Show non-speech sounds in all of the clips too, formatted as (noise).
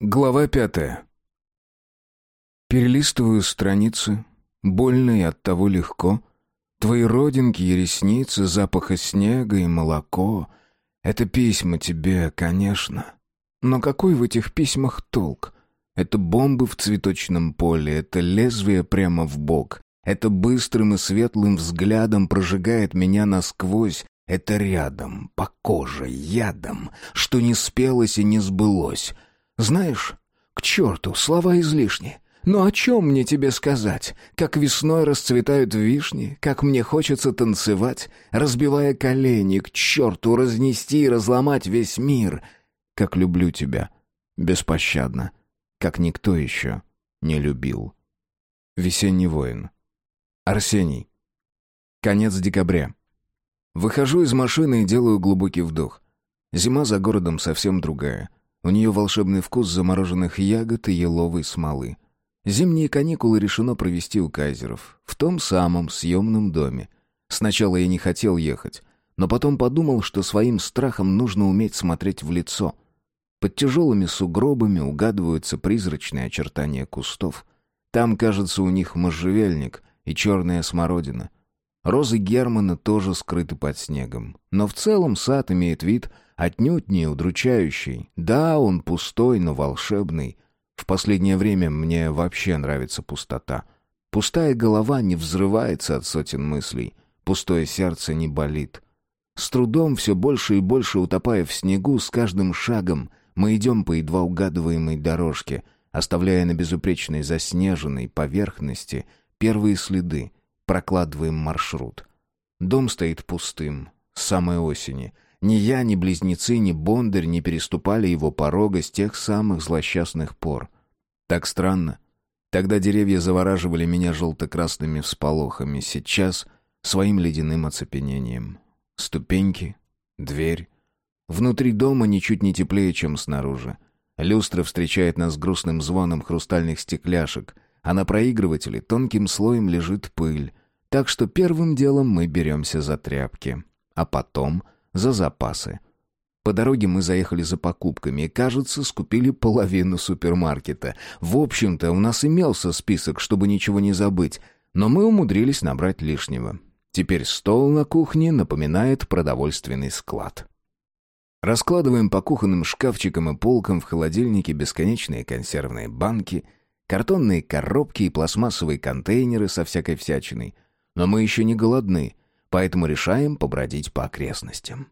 Глава пятая. Перелистываю страницы, больно и оттого легко. Твои родинки и ресницы, запаха снега и молоко. Это письма тебе, конечно. Но какой в этих письмах толк? Это бомбы в цветочном поле, это лезвие прямо в бок. Это быстрым и светлым взглядом прожигает меня насквозь. Это рядом, по коже, ядом, что не спелось и не сбылось. Знаешь, к черту, слова излишни. Но о чем мне тебе сказать? Как весной расцветают вишни, как мне хочется танцевать, разбивая колени, к черту разнести и разломать весь мир. Как люблю тебя, беспощадно, как никто еще не любил. Весенний воин. Арсений. Конец декабря. Выхожу из машины и делаю глубокий вдох. Зима за городом совсем другая. У нее волшебный вкус замороженных ягод и еловой смолы. Зимние каникулы решено провести у Кайзеров, в том самом съемном доме. Сначала я не хотел ехать, но потом подумал, что своим страхом нужно уметь смотреть в лицо. Под тяжелыми сугробами угадываются призрачные очертания кустов. Там, кажется, у них можжевельник и черная смородина. Розы Германа тоже скрыты под снегом. Но в целом сад имеет вид отнюдь не удручающий. Да, он пустой, но волшебный. В последнее время мне вообще нравится пустота. Пустая голова не взрывается от сотен мыслей. Пустое сердце не болит. С трудом, все больше и больше утопая в снегу, с каждым шагом мы идем по едва угадываемой дорожке, оставляя на безупречной заснеженной поверхности первые следы — Прокладываем маршрут. Дом стоит пустым, с самой осени. Ни я, ни близнецы, ни Бондарь не переступали его порога с тех самых злосчастных пор. Так странно. Тогда деревья завораживали меня желто-красными всполохами, сейчас — своим ледяным оцепенением. Ступеньки, дверь. Внутри дома ничуть не теплее, чем снаружи. Люстра встречает нас грустным звоном хрустальных стекляшек — а на проигрывателе тонким слоем лежит пыль, так что первым делом мы беремся за тряпки, а потом за запасы. По дороге мы заехали за покупками и, кажется, скупили половину супермаркета. В общем-то, у нас имелся список, чтобы ничего не забыть, но мы умудрились набрать лишнего. Теперь стол на кухне напоминает продовольственный склад. Раскладываем по кухонным шкафчикам и полкам в холодильнике бесконечные консервные банки — картонные коробки и пластмассовые контейнеры со всякой всячиной. Но мы еще не голодны, поэтому решаем побродить по окрестностям.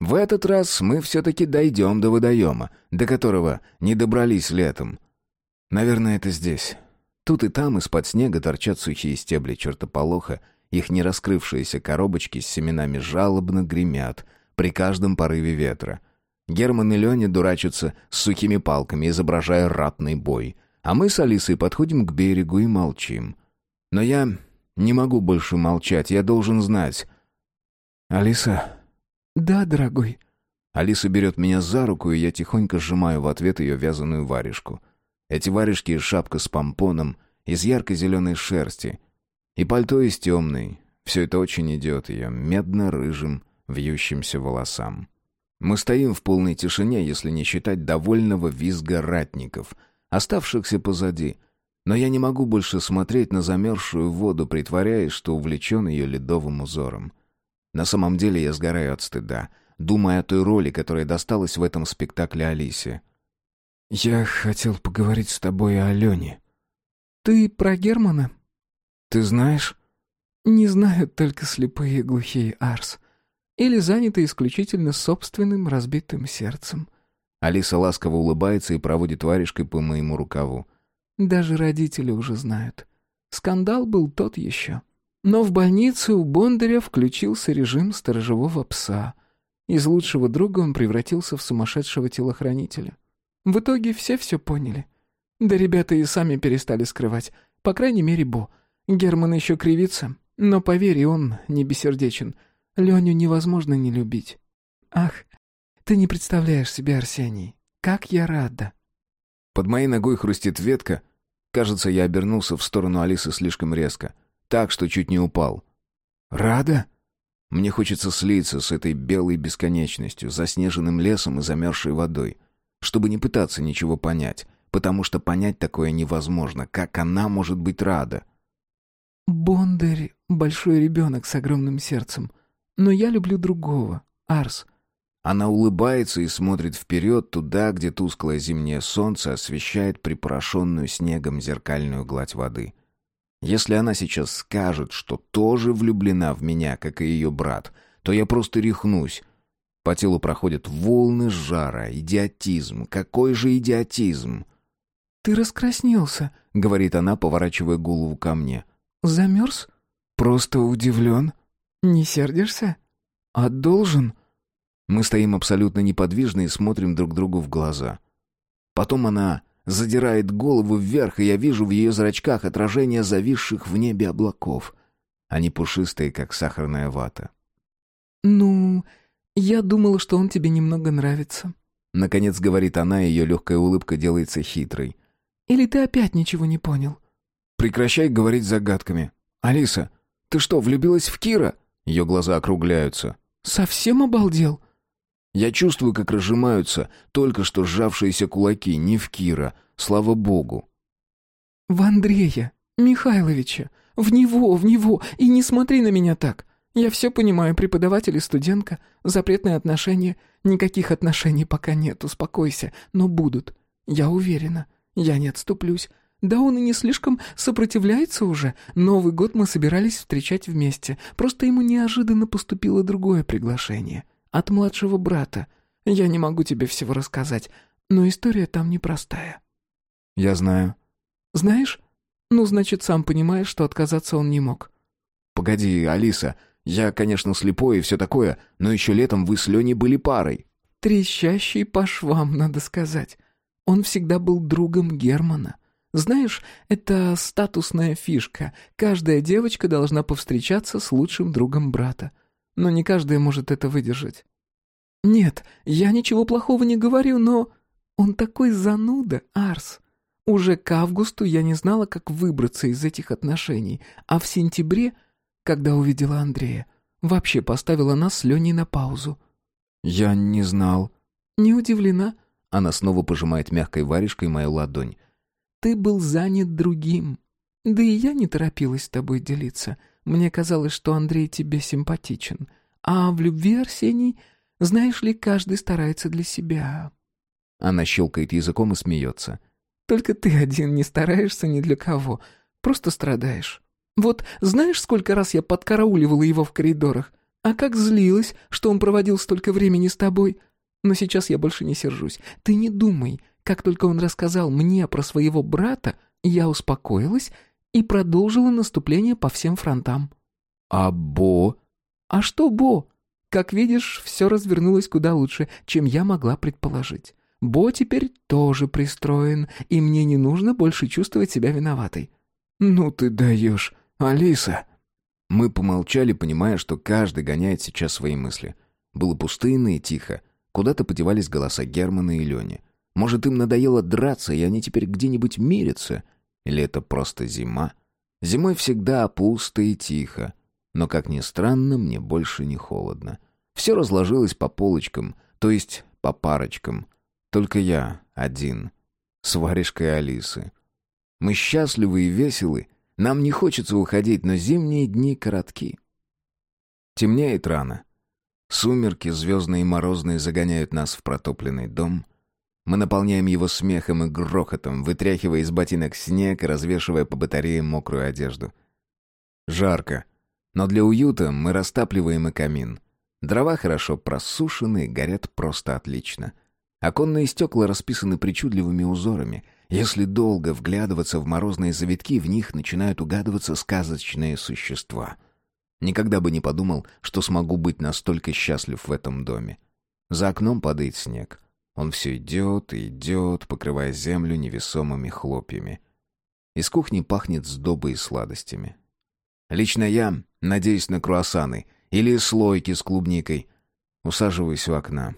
В этот раз мы все-таки дойдем до водоема, до которого не добрались летом. Наверное, это здесь. Тут и там из-под снега торчат сухие стебли чертополоха, их не раскрывшиеся коробочки с семенами жалобно гремят при каждом порыве ветра. Герман и Леня дурачатся с сухими палками, изображая ратный бой — а мы с Алисой подходим к берегу и молчим. Но я не могу больше молчать, я должен знать. «Алиса?» «Да, дорогой». Алиса берет меня за руку, и я тихонько сжимаю в ответ ее вязаную варежку. Эти варежки и шапка с помпоном из ярко-зеленой шерсти. И пальто из темной. Все это очень идет ее медно-рыжим, вьющимся волосам. Мы стоим в полной тишине, если не считать довольного визга ратников — оставшихся позади. Но я не могу больше смотреть на замерзшую воду, притворяясь, что увлечен ее ледовым узором. На самом деле я сгораю от стыда, думая о той роли, которая досталась в этом спектакле Алисе. «Я хотел поговорить с тобой о Алене». «Ты про Германа?» «Ты знаешь?» «Не знают только слепые и глухие Арс. Или заняты исключительно собственным разбитым сердцем». Алиса ласково улыбается и проводит варежкой по моему рукаву. «Даже родители уже знают. Скандал был тот еще. Но в больнице у Бондаря включился режим сторожевого пса. Из лучшего друга он превратился в сумасшедшего телохранителя. В итоге все все поняли. Да ребята и сами перестали скрывать. По крайней мере, Бо. Герман еще кривится, но поверь, он не бессердечен. Леню невозможно не любить. Ах, ты не представляешь себе, Арсений, как я рада. Под моей ногой хрустит ветка. Кажется, я обернулся в сторону Алисы слишком резко. Так, что чуть не упал. Рада? Мне хочется слиться с этой белой бесконечностью, заснеженным лесом и замерзшей водой. чтобы не пытаться ничего понять, потому что понять такое невозможно, как она может быть рада. «Бондарь — большой ребенок с огромным сердцем, но я люблю другого, Арс». Она улыбается и смотрит вперед, туда, где тусклое зимнее солнце освещает припорошенную снегом зеркальную гладь воды. Если она сейчас скажет, что тоже влюблена в меня, как и ее брат, то я просто рехнусь. По телу проходят волны жара, идиотизм. Какой же идиотизм? «Ты раскраснелся», — говорит она, поворачивая голову ко мне. «Замерз?» «Просто удивлен». «Не сердишься?» «А должен?» Мы стоим абсолютно неподвижно и смотрим друг другу в глаза. Потом она задирает голову вверх, и я вижу в ее зрачках отражение зависших в небе облаков. Они пушистые, как сахарная вата. «Ну, я думала, что он тебе немного нравится». Наконец говорит она, и ее легкая улыбка делается хитрой. «Или ты опять ничего не понял?» «Прекращай говорить загадками. Алиса, ты что, влюбилась в Кира?» Ее глаза округляются. «Совсем обалдел?» Я чувствую, как разжимаются только что сжавшиеся кулаки, не в Кира, слава богу. «В Андрея, Михайловича, в него, в него, и не смотри на меня так. Я все понимаю, преподаватель и студентка, запретные отношения, никаких отношений пока нет, успокойся, но будут. Я уверена, я не отступлюсь. Да он и не слишком сопротивляется уже. Новый год мы собирались встречать вместе, просто ему неожиданно поступило другое приглашение от младшего брата. Я не могу тебе всего рассказать, но история там непростая». «Я знаю». «Знаешь? Ну, значит, сам понимаешь, что отказаться он не мог». «Погоди, Алиса, я, конечно, слепой и все такое, но еще летом вы с Леней были парой». «Трещащий по швам, надо сказать. Он всегда был другом Германа. Знаешь, это статусная фишка. Каждая девочка должна повстречаться с лучшим другом брата но не каждый может это выдержать. Нет, я ничего плохого не говорю, но... Он такой зануда, Арс. Уже к августу я не знала, как выбраться из этих отношений, а в сентябре, когда увидела Андрея, вообще поставила нас с Леней на паузу. «Я не знал». «Не удивлена?» Она снова пожимает мягкой варежкой мою ладонь. «Ты был занят другим. Да и я не торопилась с тобой делиться. Мне казалось, что Андрей тебе симпатичен. А в любви, Арсений, знаешь ли, каждый старается для себя». Она щелкает языком и смеется. «Только ты один не стараешься ни для кого. Просто страдаешь. Вот знаешь, сколько раз я подкарауливала его в коридорах? А как злилась, что он проводил столько времени с тобой? Но сейчас я больше не сержусь. Ты не думай. Как только он рассказал мне про своего брата, я успокоилась и продолжила наступление по всем фронтам. «А Бо?» «А что Бо?» Как видишь, все развернулось куда лучше, чем я могла предположить. Бо теперь тоже пристроен, и мне не нужно больше чувствовать себя виноватой. «Ну ты даешь, Алиса!» Мы помолчали, понимая, что каждый гоняет сейчас свои мысли. Было пустынно и тихо. Куда-то подевались голоса Германа и Лени. Может, им надоело драться, и они теперь где-нибудь мирятся — или это просто зима? Зимой всегда пусто и тихо. Но, как ни странно, мне больше не холодно. Все разложилось по полочкам, то есть по парочкам. Только я один, с варежкой Алисы. Мы счастливы и веселы. Нам не хочется уходить, но зимние дни коротки. Темнеет рано. Сумерки, звездные и морозные, загоняют нас в протопленный дом. Мы наполняем его смехом и грохотом, вытряхивая из ботинок снег и развешивая по батарее мокрую одежду. Жарко. Но для уюта мы растапливаем и камин. Дрова хорошо просушены горят просто отлично. Оконные стекла расписаны причудливыми узорами. Если долго вглядываться в морозные завитки, в них начинают угадываться сказочные существа. Никогда бы не подумал, что смогу быть настолько счастлив в этом доме. За окном падает снег. Он все идет и идет, покрывая землю невесомыми хлопьями. Из кухни пахнет сдобой и сладостями. Лично я надеюсь на круассаны или слойки с клубникой. Усаживаюсь у окна.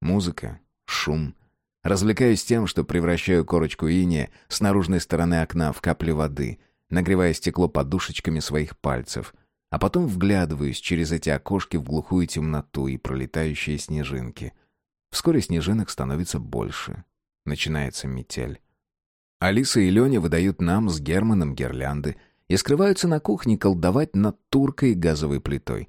Музыка, шум. Развлекаюсь тем, что превращаю корочку иния с наружной стороны окна в капли воды, нагревая стекло подушечками своих пальцев, а потом вглядываюсь через эти окошки в глухую темноту и пролетающие снежинки — Вскоре снежинок становится больше. Начинается метель. Алиса и Леня выдают нам с Германом гирлянды и скрываются на кухне колдовать над туркой газовой плитой.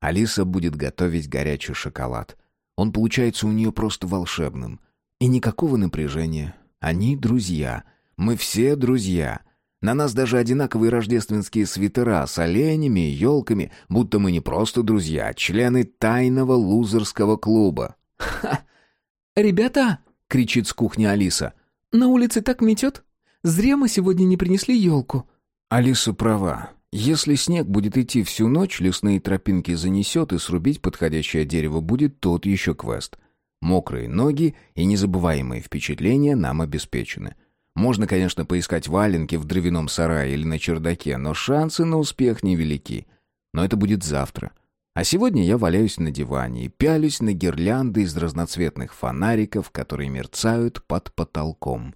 Алиса будет готовить горячий шоколад. Он получается у нее просто волшебным. И никакого напряжения. Они друзья. Мы все друзья. На нас даже одинаковые рождественские свитера с оленями и елками, будто мы не просто друзья, а члены тайного лузерского клуба. «Ха! (laughs) Ребята!» — кричит с кухни Алиса. «На улице так метет? Зря мы сегодня не принесли елку». Алиса права. Если снег будет идти всю ночь, лесные тропинки занесет, и срубить подходящее дерево будет тот еще квест. Мокрые ноги и незабываемые впечатления нам обеспечены. Можно, конечно, поискать валенки в дровяном сарае или на чердаке, но шансы на успех невелики. Но это будет завтра. А сегодня я валяюсь на диване и пялюсь на гирлянды из разноцветных фонариков, которые мерцают под потолком.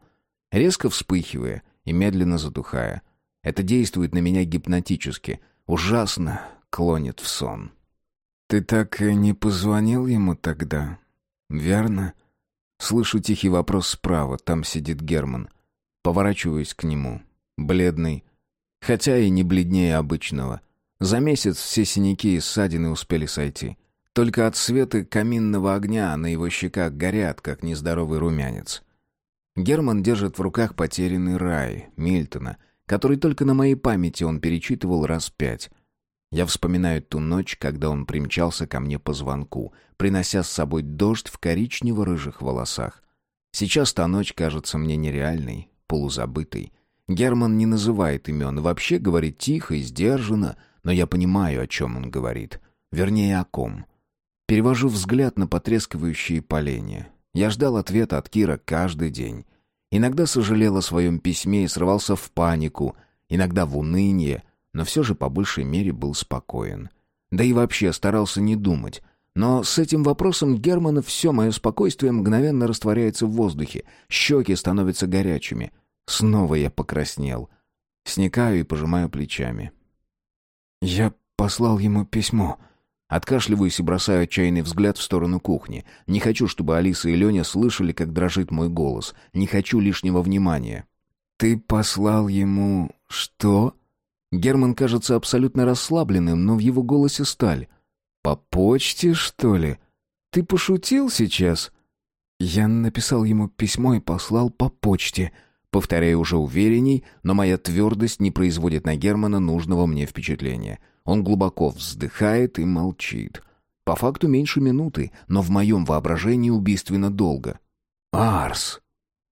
Резко вспыхивая и медленно затухая. Это действует на меня гипнотически. Ужасно клонит в сон. «Ты так и не позвонил ему тогда, верно?» Слышу тихий вопрос справа, там сидит Герман. Поворачиваюсь к нему. Бледный. Хотя и не бледнее обычного. За месяц все синяки и ссадины успели сойти. Только от света каминного огня на его щеках горят, как нездоровый румянец. Герман держит в руках потерянный рай Мильтона, который только на моей памяти он перечитывал раз пять. Я вспоминаю ту ночь, когда он примчался ко мне по звонку, принося с собой дождь в коричнево-рыжих волосах. Сейчас та ночь кажется мне нереальной, полузабытый. Герман не называет имен, вообще говорит тихо и сдержанно, но я понимаю, о чем он говорит. Вернее, о ком. Перевожу взгляд на потрескивающие поленья. Я ждал ответа от Кира каждый день. Иногда сожалел о своем письме и срывался в панику, иногда в уныние, но все же по большей мере был спокоен. Да и вообще старался не думать, но с этим вопросом Германа все мое спокойствие мгновенно растворяется в воздухе, щеки становятся горячими. Снова я покраснел. Сникаю и пожимаю плечами. Я послал ему письмо. Откашливаюсь и бросаю отчаянный взгляд в сторону кухни. Не хочу, чтобы Алиса и Леня слышали, как дрожит мой голос. Не хочу лишнего внимания. «Ты послал ему... что?» Герман кажется абсолютно расслабленным, но в его голосе сталь. «По почте, что ли? Ты пошутил сейчас?» Я написал ему письмо и послал по почте. Повторяю уже уверенней, но моя твердость не производит на Германа нужного мне впечатления. Он глубоко вздыхает и молчит. По факту меньше минуты, но в моем воображении убийственно долго. «Арс,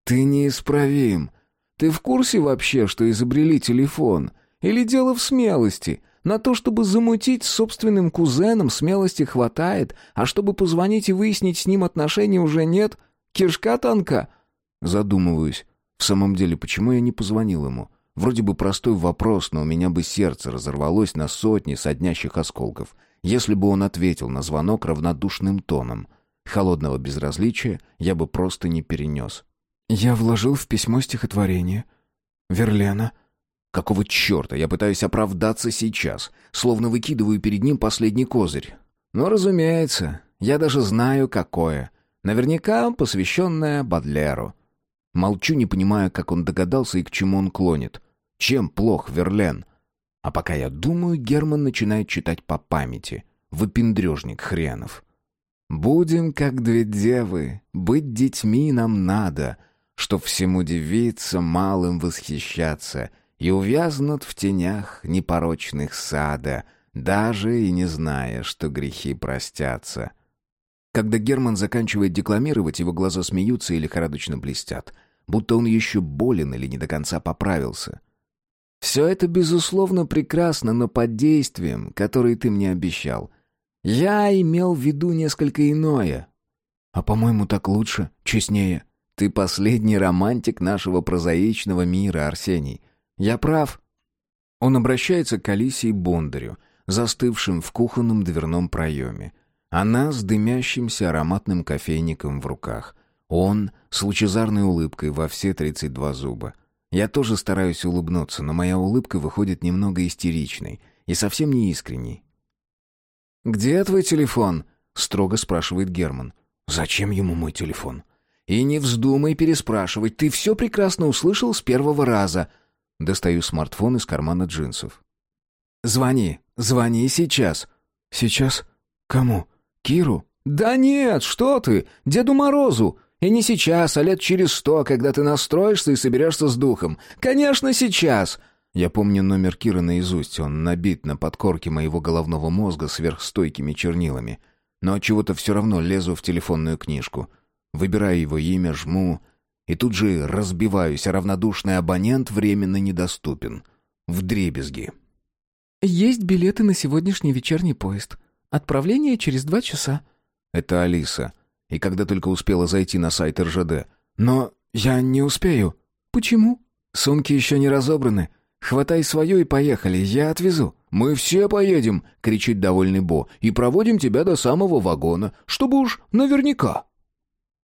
ты неисправим. Ты в курсе вообще, что изобрели телефон? Или дело в смелости?» На то, чтобы замутить с собственным кузеном, смелости хватает, а чтобы позвонить и выяснить с ним отношения уже нет. Кишка тонка. Задумываюсь. В самом деле, почему я не позвонил ему? Вроде бы простой вопрос, но у меня бы сердце разорвалось на сотни соднящих осколков, если бы он ответил на звонок равнодушным тоном. Холодного безразличия я бы просто не перенес. Я вложил в письмо стихотворение. Верлена — Какого черта я пытаюсь оправдаться сейчас, словно выкидываю перед ним последний козырь? Ну, разумеется, я даже знаю, какое. Наверняка посвященное Бадлеру. Молчу, не понимая, как он догадался и к чему он клонит. Чем плох Верлен? А пока я думаю, Герман начинает читать по памяти. Выпендрежник хренов. «Будем, как две девы, быть детьми нам надо, чтоб всему дивиться, малым восхищаться» и увязнут в тенях непорочных сада, даже и не зная, что грехи простятся. Когда Герман заканчивает декламировать, его глаза смеются и лихорадочно блестят, будто он еще болен или не до конца поправился. «Все это, безусловно, прекрасно, но под действием, который ты мне обещал. Я имел в виду несколько иное». «А, по-моему, так лучше, честнее. Ты последний романтик нашего прозаичного мира, Арсений». Я прав. Он обращается к Алисе Бондарю, застывшим в кухонном дверном проеме. Она с дымящимся ароматным кофейником в руках. Он с лучезарной улыбкой во все тридцать два зуба. Я тоже стараюсь улыбнуться, но моя улыбка выходит немного истеричной и совсем не искренней. «Где твой телефон?» — строго спрашивает Герман. Зачем ему мой телефон? И не вздумай переспрашивать, ты все прекрасно услышал с первого раза. Достаю смартфон из кармана джинсов. Звони, звони сейчас. Сейчас? Кому? Киру? Да нет, что ты? Деду Морозу. И не сейчас, а лет через сто, когда ты настроишься и соберешься с духом. Конечно, сейчас. Я помню номер Киры наизусть, он набит на подкорке моего головного мозга сверхстойкими чернилами. Но от чего-то все равно лезу в телефонную книжку. Выбираю его имя, жму, и тут же разбиваюсь, а равнодушный абонент временно недоступен. В дребезги. «Есть билеты на сегодняшний вечерний поезд. Отправление через два часа». Это Алиса. И когда только успела зайти на сайт РЖД. «Но я не успею». «Почему?» «Сумки еще не разобраны. Хватай свою и поехали, я отвезу». «Мы все поедем!» — кричит довольный Бо. «И проводим тебя до самого вагона, чтобы уж наверняка».